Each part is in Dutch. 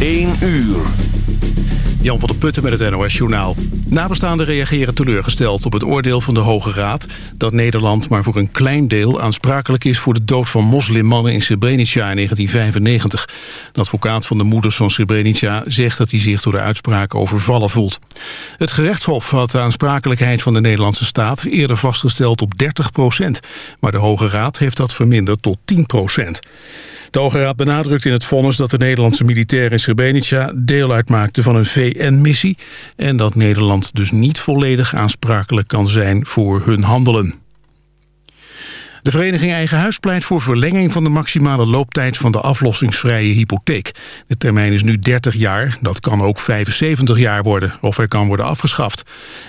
1 uur. Jan van der Putten met het NOS-journaal. Nabestaanden reageren teleurgesteld op het oordeel van de Hoge Raad... dat Nederland maar voor een klein deel aansprakelijk is... voor de dood van moslimmannen in Srebrenica in 1995. De advocaat van de moeders van Srebrenica zegt dat hij zich door de uitspraak overvallen voelt. Het gerechtshof had de aansprakelijkheid van de Nederlandse staat... eerder vastgesteld op 30 procent. Maar de Hoge Raad heeft dat verminderd tot 10 procent. De Hoge benadrukt in het vonnis dat de Nederlandse militairen in Srebrenica deel uitmaakten van een VN-missie en dat Nederland dus niet volledig aansprakelijk kan zijn voor hun handelen. De vereniging Eigen Huis pleit voor verlenging van de maximale looptijd van de aflossingsvrije hypotheek. De termijn is nu 30 jaar, dat kan ook 75 jaar worden of er kan worden afgeschaft.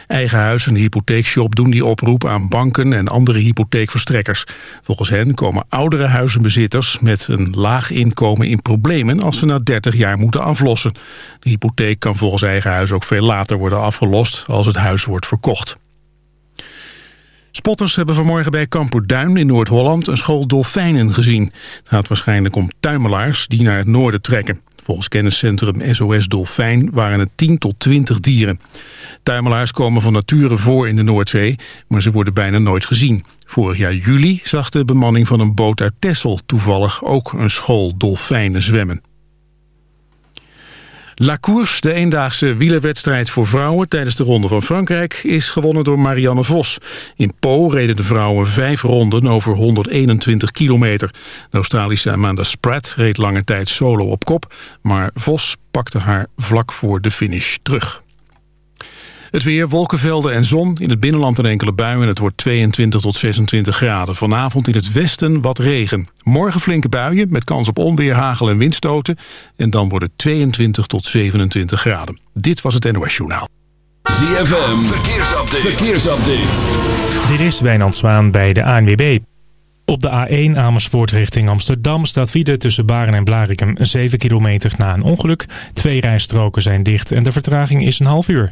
Eigen Huis en de hypotheekshop doen die oproep aan banken en andere hypotheekverstrekkers. Volgens hen komen oudere huizenbezitters met een laag inkomen in problemen als ze na 30 jaar moeten aflossen. De hypotheek kan volgens Eigen Huis ook veel later worden afgelost als het huis wordt verkocht. Spotters hebben vanmorgen bij Kamperduin in Noord-Holland een school dolfijnen gezien. Het gaat waarschijnlijk om tuimelaars die naar het noorden trekken. Volgens kenniscentrum SOS Dolfijn waren het 10 tot 20 dieren. Tuimelaars komen van nature voor in de Noordzee, maar ze worden bijna nooit gezien. Vorig jaar juli zag de bemanning van een boot uit Texel toevallig ook een school dolfijnen zwemmen. La Course, de eendaagse wielerwedstrijd voor vrouwen tijdens de Ronde van Frankrijk, is gewonnen door Marianne Vos. In Po reden de vrouwen vijf ronden over 121 kilometer. De Australische Amanda Spratt reed lange tijd solo op kop, maar Vos pakte haar vlak voor de finish terug. Het weer, wolkenvelden en zon. In het binnenland een enkele buien. Het wordt 22 tot 26 graden. Vanavond in het westen wat regen. Morgen flinke buien met kans op onweer, hagel en windstoten. En dan wordt het 22 tot 27 graden. Dit was het NOS Journaal. ZFM, verkeersupdate. verkeersupdate. Dit is Wijnand Zwaan bij de ANWB. Op de A1 Amersfoort richting Amsterdam staat file tussen Baren en Blarikum 7 kilometer na een ongeluk. Twee rijstroken zijn dicht en de vertraging is een half uur.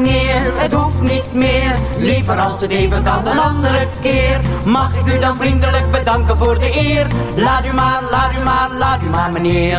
Meneer, het hoeft niet meer. Liever als het even kan een andere keer. Mag ik u dan vriendelijk bedanken voor de eer? Laat u maar, laat u maar, laat u maar meneer.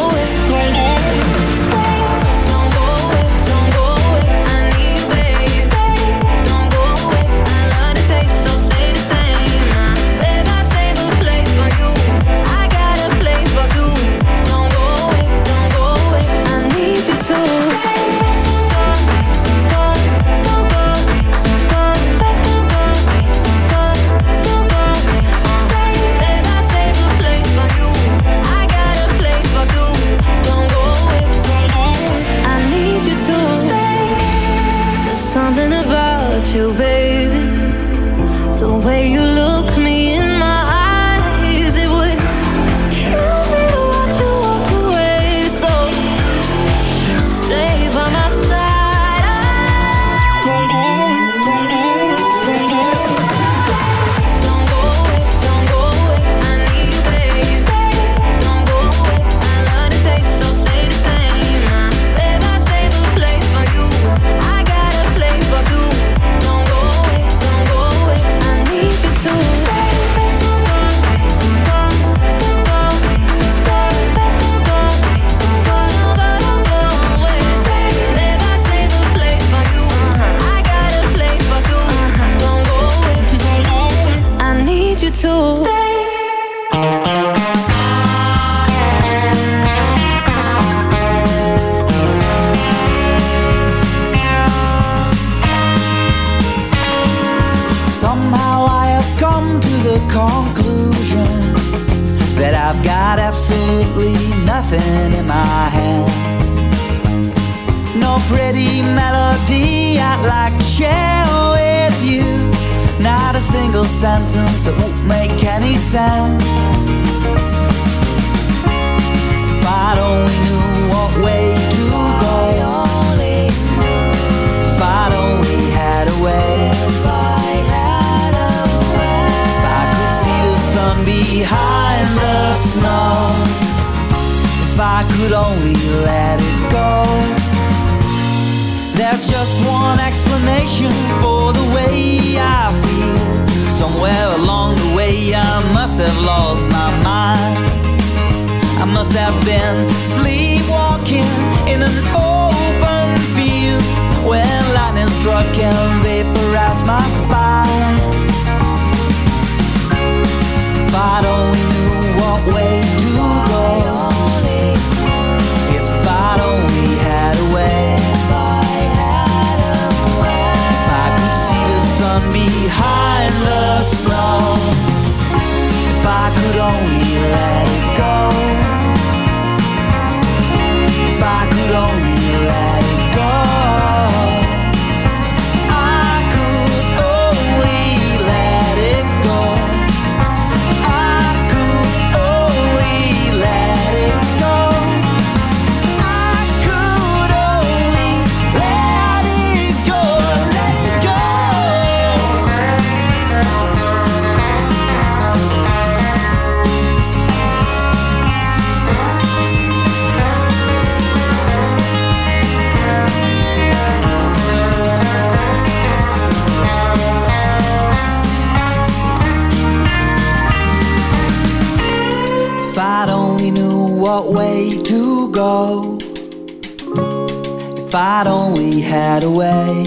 I only had a way.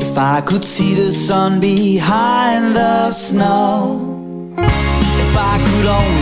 If I could see the sun behind the snow, if I could only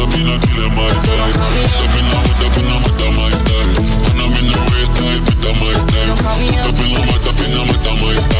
up in a killer my time. Hooked up in a hood up in a my style. And in the waist tight with my style. Hooked up in a in a my style.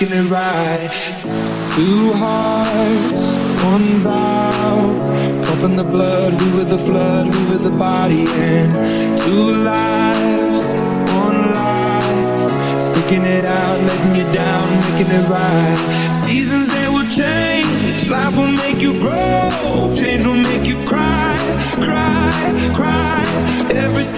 Making it right. Two hearts, one valve. Pumping the blood, we were the flood, we were the body and two lives, one life. Sticking it out, letting you down, making it right. Seasons they will change, life will make you grow, change will make you cry, cry, cry. Everything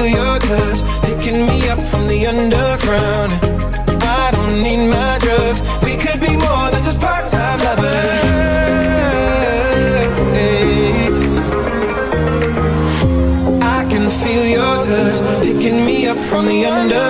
feel your touch Picking me up from the underground. I don't need my drugs. We could be more than just part-time lovers. Hey. I can feel your touch Picking me up from the underground